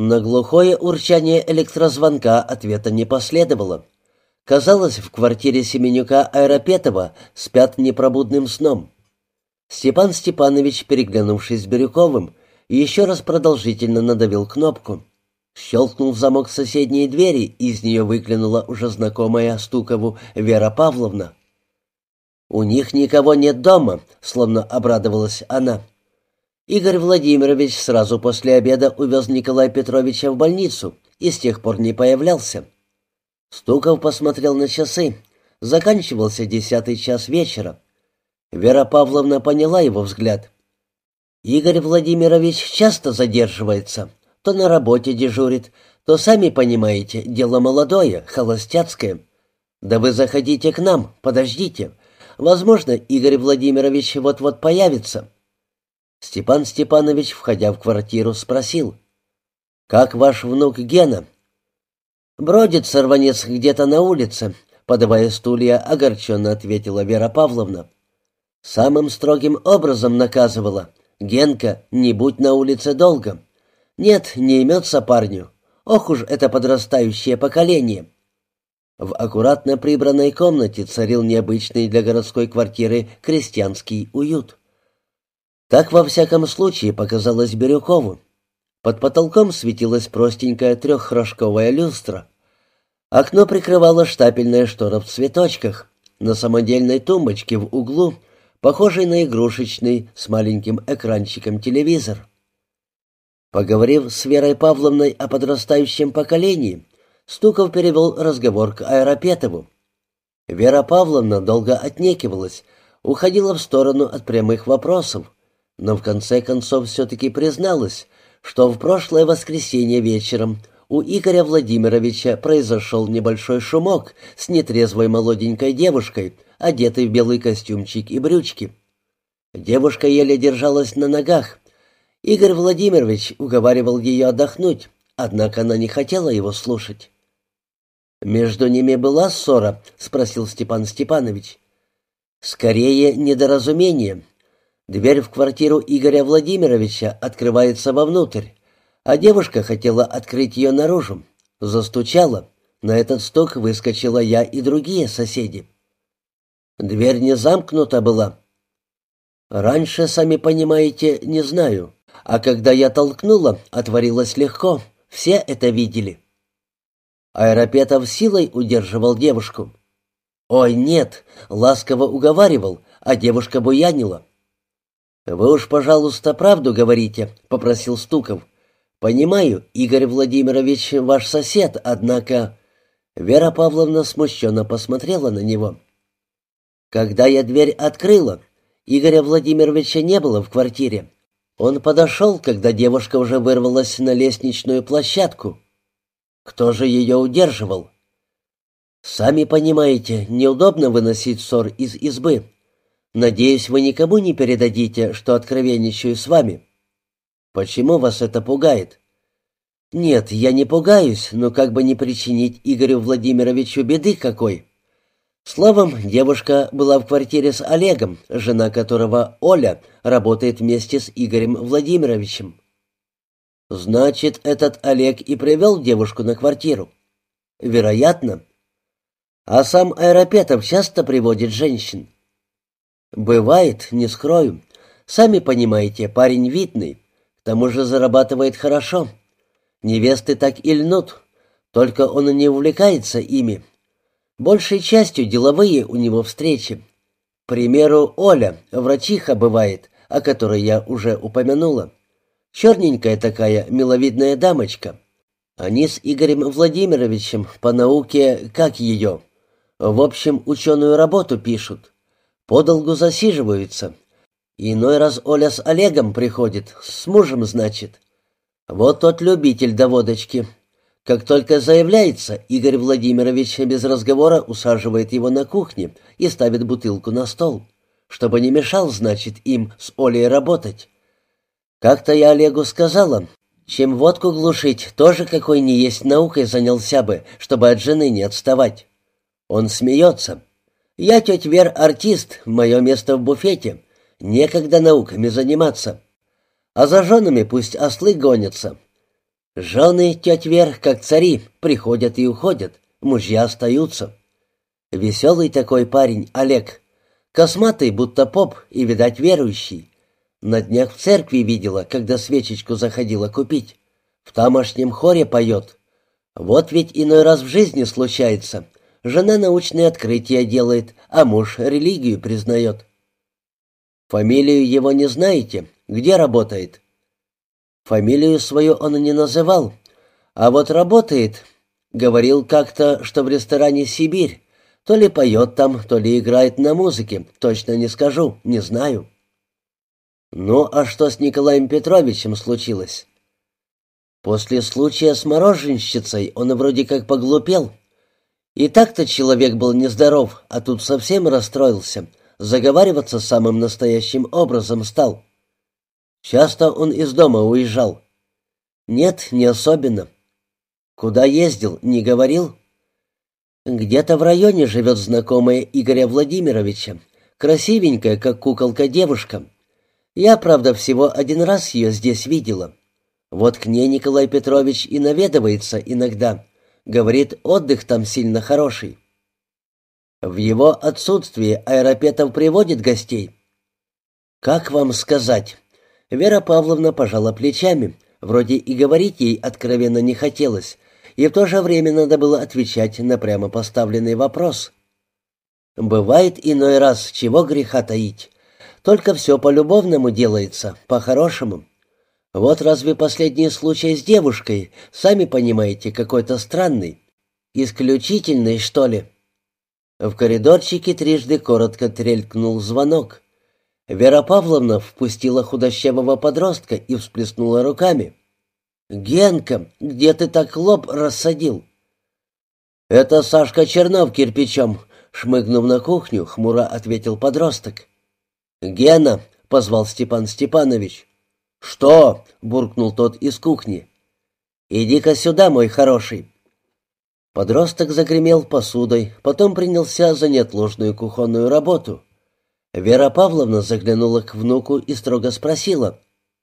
На глухое урчание электрозвонка ответа не последовало. Казалось, в квартире Семенюка Аэропетова спят непробудным сном. Степан Степанович, переглянувшись с Бирюковым, еще раз продолжительно надавил кнопку. Щелкнул замок соседней двери, из нее выглянула уже знакомая Стукову Вера Павловна. «У них никого нет дома», — словно обрадовалась она. Игорь Владимирович сразу после обеда увез Николая Петровича в больницу и с тех пор не появлялся. Стуков посмотрел на часы. Заканчивался десятый час вечера. Вера Павловна поняла его взгляд. «Игорь Владимирович часто задерживается то на работе дежурит, то, сами понимаете, дело молодое, холостяцкое. Да вы заходите к нам, подождите. Возможно, Игорь Владимирович вот-вот появится». Степан Степанович, входя в квартиру, спросил. «Как ваш внук Гена?» «Бродит сорванец где-то на улице», — подавая стулья, огорченно ответила Вера Павловна. «Самым строгим образом наказывала. Генка, не будь на улице долго». Нет, не имется парню. Ох уж это подрастающее поколение. В аккуратно прибранной комнате царил необычный для городской квартиры крестьянский уют. Так, во всяком случае, показалось Бирюкову. Под потолком светилась простенькая трехрожковая люстра. Окно прикрывала штапельная штора в цветочках. На самодельной тумбочке в углу, похожий на игрушечный с маленьким экранчиком телевизор. Поговорив с Верой Павловной о подрастающем поколении, Стуков перевел разговор к Аэропетову. Вера Павловна долго отнекивалась, уходила в сторону от прямых вопросов, но в конце концов все-таки призналась, что в прошлое воскресенье вечером у Игоря Владимировича произошел небольшой шумок с нетрезвой молоденькой девушкой, одетой в белый костюмчик и брючки. Девушка еле держалась на ногах, Игорь Владимирович уговаривал ее отдохнуть, однако она не хотела его слушать. «Между ними была ссора?» — спросил Степан Степанович. «Скорее, недоразумение. Дверь в квартиру Игоря Владимировича открывается вовнутрь, а девушка хотела открыть ее наружу. Застучала. На этот стук выскочила я и другие соседи. Дверь не замкнута была. Раньше, сами понимаете, не знаю. А когда я толкнула, отворилось легко. Все это видели. Аэропетов силой удерживал девушку. «Ой, нет!» — ласково уговаривал, а девушка буянила. «Вы уж, пожалуйста, правду говорите», — попросил Стуков. «Понимаю, Игорь Владимирович ваш сосед, однако...» Вера Павловна смущенно посмотрела на него. «Когда я дверь открыла, Игоря Владимировича не было в квартире. Он подошел, когда девушка уже вырвалась на лестничную площадку. Кто же ее удерживал? Сами понимаете, неудобно выносить ссор из избы. Надеюсь, вы никому не передадите, что откровенничаю с вами. Почему вас это пугает? Нет, я не пугаюсь, но как бы не причинить Игорю Владимировичу беды какой. Словом, девушка была в квартире с Олегом, жена которого, Оля, работает вместе с Игорем Владимировичем. Значит, этот Олег и привел девушку на квартиру. Вероятно. А сам Аэропетов часто приводит женщин. Бывает, не скрою. Сами понимаете, парень видный, к тому же зарабатывает хорошо. Невесты так и льнут, только он не увлекается ими, Большей частью деловые у него встречи. К примеру, Оля, врачиха бывает, о которой я уже упомянула. Черненькая такая, миловидная дамочка. Они с Игорем Владимировичем по науке, как ее, в общем, ученую работу пишут. Подолгу засиживаются. Иной раз Оля с Олегом приходит, с мужем, значит. Вот тот любитель до водочки, как только заявляется, Игорь Владимирович без разговора усаживает его на кухне и ставит бутылку на стол, чтобы не мешал, значит, им с Олей работать. Как-то я Олегу сказала, чем водку глушить, тоже какой ни есть наукой занялся бы, чтобы от жены не отставать. Он смеется. Я, тетя Вер, артист, мое место в буфете. Некогда науками заниматься. А за женами пусть ослы гонятся. Жены, теть Вер, как цари, приходят и уходят, мужья остаются. Веселый такой парень, Олег. Косматый, будто поп, и, видать, верующий. На днях в церкви видела, когда свечечку заходила купить. В тамошнем хоре поет. Вот ведь иной раз в жизни случается. Жена научные открытия делает, а муж религию признает. Фамилию его не знаете? Где работает? Фамилию свою он не называл. А вот работает. Говорил как-то, что в ресторане «Сибирь». То ли поет там, то ли играет на музыке. Точно не скажу, не знаю. Ну, а что с Николаем Петровичем случилось? После случая с мороженщицей он вроде как поглупел. И так-то человек был нездоров, а тут совсем расстроился. Заговариваться самым настоящим образом стал. Часто он из дома уезжал. Нет, не особенно. Куда ездил, не говорил? Где-то в районе живет знакомая Игоря Владимировича. Красивенькая, как куколка девушка. Я, правда, всего один раз ее здесь видела. Вот к ней Николай Петрович и наведывается иногда. Говорит, отдых там сильно хороший. В его отсутствии Аэропетов приводит гостей. Как вам сказать? Вера Павловна пожала плечами. Вроде и говорить ей откровенно не хотелось, и в то же время надо было отвечать на прямо поставленный вопрос. Бывает иной раз, чего греха таить. Только все по-любовному делается, по-хорошему. Вот разве последний случай с девушкой, сами понимаете, какой-то странный? Исключительный, что ли?» В коридорчике трижды коротко трелькнул звонок. Вера Павловна впустила худощавого подростка и всплеснула руками. «Генка, где ты так лоб рассадил?» «Это Сашка Чернов кирпичом», — шмыгнув на кухню, хмуро ответил подросток. «Гена», — позвал Степан Степанович. «Что?» — буркнул тот из кухни. «Иди-ка сюда, мой хороший». Подросток загремел посудой, потом принялся за неотложную кухонную работу. Вера Павловна заглянула к внуку и строго спросила.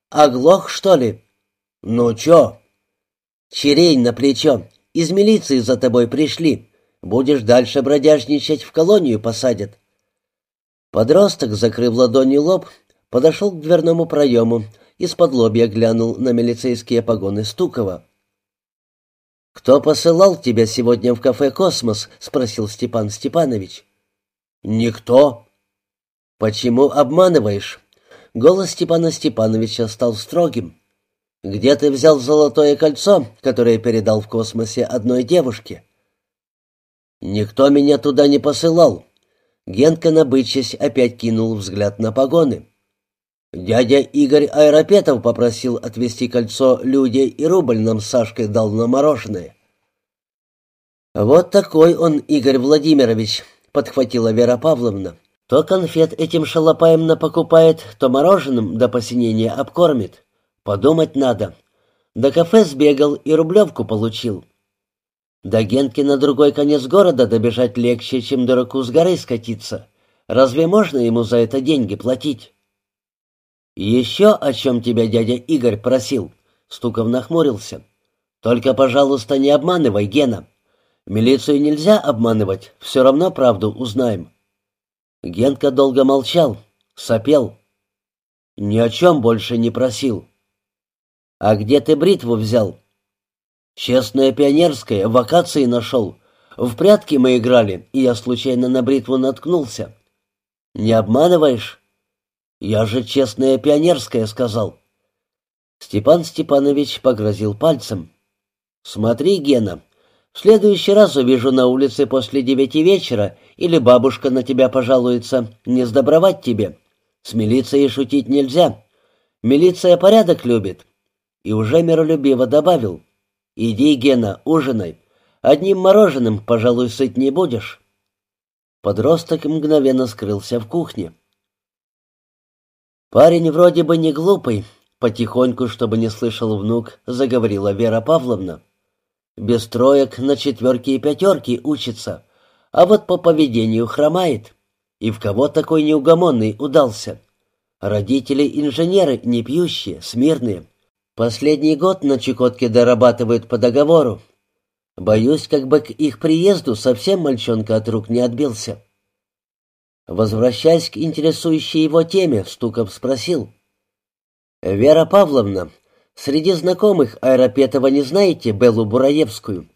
«Оглох, что ли?» «Ну чё?» «Черень на плечо. Из милиции за тобой пришли. Будешь дальше бродяжничать, в колонию посадят». Подросток, закрыв ладонью лоб, подошел к дверному проему, из-под лобья глянул на милицейские погоны Стукова. «Кто посылал тебя сегодня в кафе «Космос»?» — спросил Степан Степанович. «Никто». «Почему обманываешь?» Голос Степана Степановича стал строгим. «Где ты взял золотое кольцо, которое передал в космосе одной девушке?» «Никто меня туда не посылал». Генка, набычась, опять кинул взгляд на погоны. Дядя Игорь Аэропетов попросил отвезти кольцо людей, и рубль нам с Сашкой дал на мороженое. «Вот такой он, Игорь Владимирович», — подхватила Вера Павловна. «То конфет этим шалопаем напокупает, то мороженым до посинения обкормит. Подумать надо. До кафе сбегал и рублевку получил. До Генки на другой конец города добежать легче, чем дураку с горы скатиться. Разве можно ему за это деньги платить?» «Еще о чем тебя дядя Игорь просил?» Стуков нахмурился. «Только, пожалуйста, не обманывай, Гена. Милицию нельзя обманывать, все равно правду узнаем». Генка долго молчал, сопел. «Ни о чем больше не просил». «А где ты бритву взял?» «Честная пионерская, вакации нашел. В прятки мы играли, и я случайно на бритву наткнулся». «Не обманываешь?» «Я же честная пионерская», — сказал. Степан Степанович погрозил пальцем. «Смотри, Гена, в следующий раз увижу на улице после девяти вечера, или бабушка на тебя пожалуется, не сдобровать тебе. С милицией шутить нельзя. Милиция порядок любит». И уже миролюбиво добавил. «Иди, Гена, ужинай. Одним мороженым, пожалуй, сыть не будешь». Подросток мгновенно скрылся в кухне. «Парень вроде бы не глупый», — потихоньку, чтобы не слышал внук, заговорила Вера Павловна. «Без троек на четверки и пятерки учится, а вот по поведению хромает. И в кого такой неугомонный удался? Родители инженеры не пьющие, смирные. Последний год на Чукотке дорабатывают по договору. Боюсь, как бы к их приезду совсем мальчонка от рук не отбился. Возвращаясь к интересующей его теме, Стуков спросил. «Вера Павловна, среди знакомых Аэропетова не знаете Беллу Бураевскую?»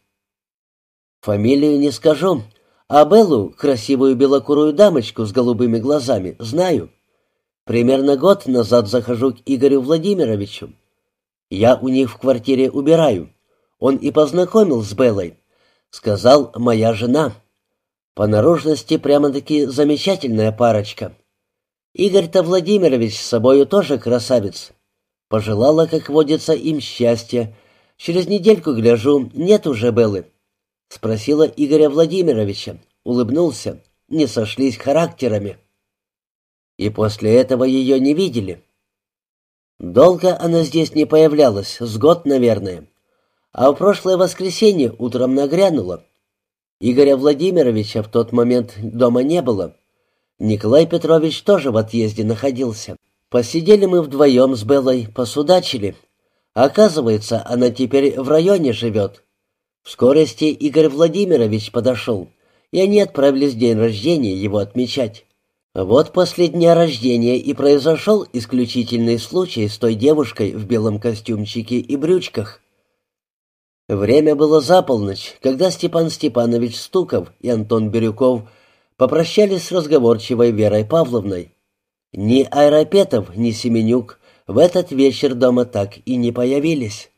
«Фамилию не скажу, а Беллу, красивую белокурую дамочку с голубыми глазами, знаю. Примерно год назад захожу к Игорю Владимировичу. Я у них в квартире убираю. Он и познакомил с Беллой. Сказал, моя жена». По наружности прямо-таки замечательная парочка. Игорь-то Владимирович с собою тоже красавец. Пожелала, как водится, им счастья. Через недельку, гляжу, нет уже Беллы. Спросила Игоря Владимировича, улыбнулся. Не сошлись характерами. И после этого ее не видели. Долго она здесь не появлялась, с год, наверное. А в прошлое воскресенье утром нагрянула. Игоря Владимировича в тот момент дома не было. Николай Петрович тоже в отъезде находился. Посидели мы вдвоем с Беллой, посудачили. Оказывается, она теперь в районе живет. В скорости Игорь Владимирович подошел, и они отправились день рождения его отмечать. Вот после дня рождения и произошел исключительный случай с той девушкой в белом костюмчике и брючках. Время было за полночь, когда Степан Степанович Стуков и Антон Бирюков попрощались с разговорчивой Верой Павловной. Ни Айропетов, ни Семенюк в этот вечер дома так и не появились.